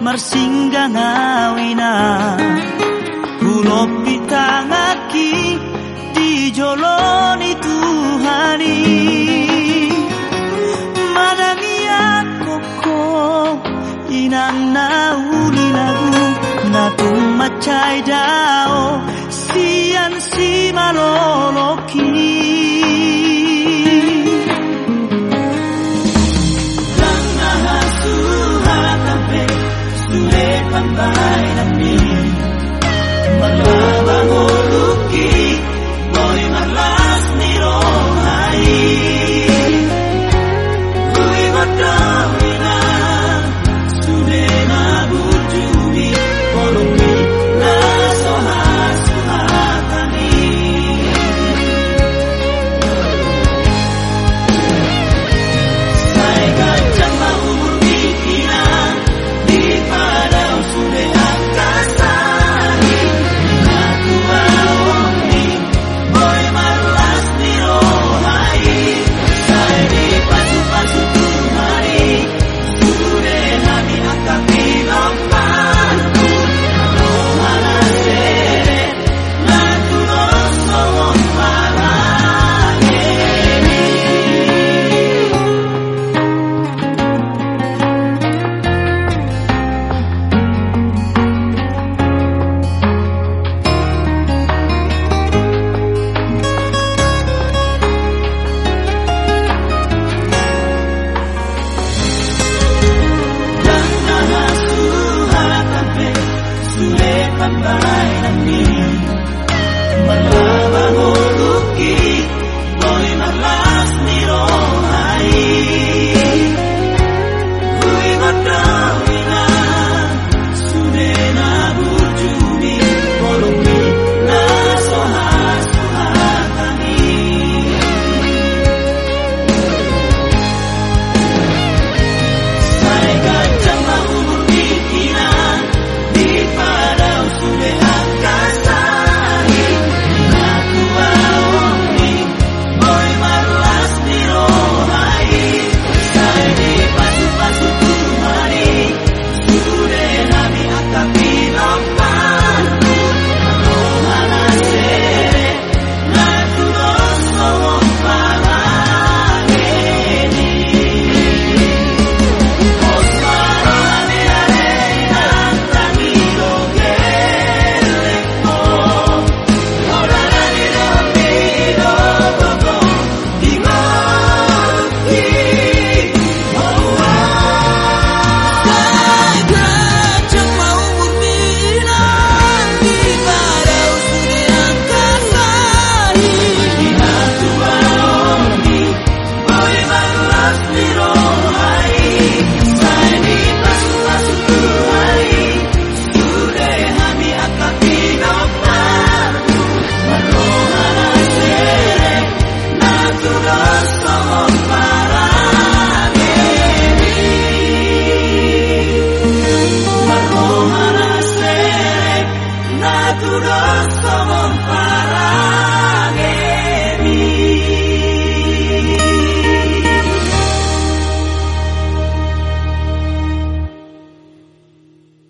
marsinggah ngawina. Kulopi di joloni Tuhani. Madania koko inang nauli lagu Natung macai dao sian si maloloki amamos.